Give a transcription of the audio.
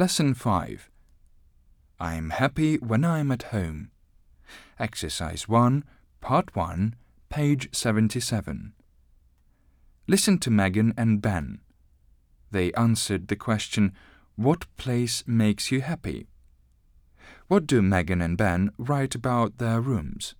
Lesson 5 I'm happy when I'm at home. Exercise 1, Part 1, page 77. Listen to Megan and Ben. They answered the question, What place makes you happy? What do Megan and Ben write about their rooms?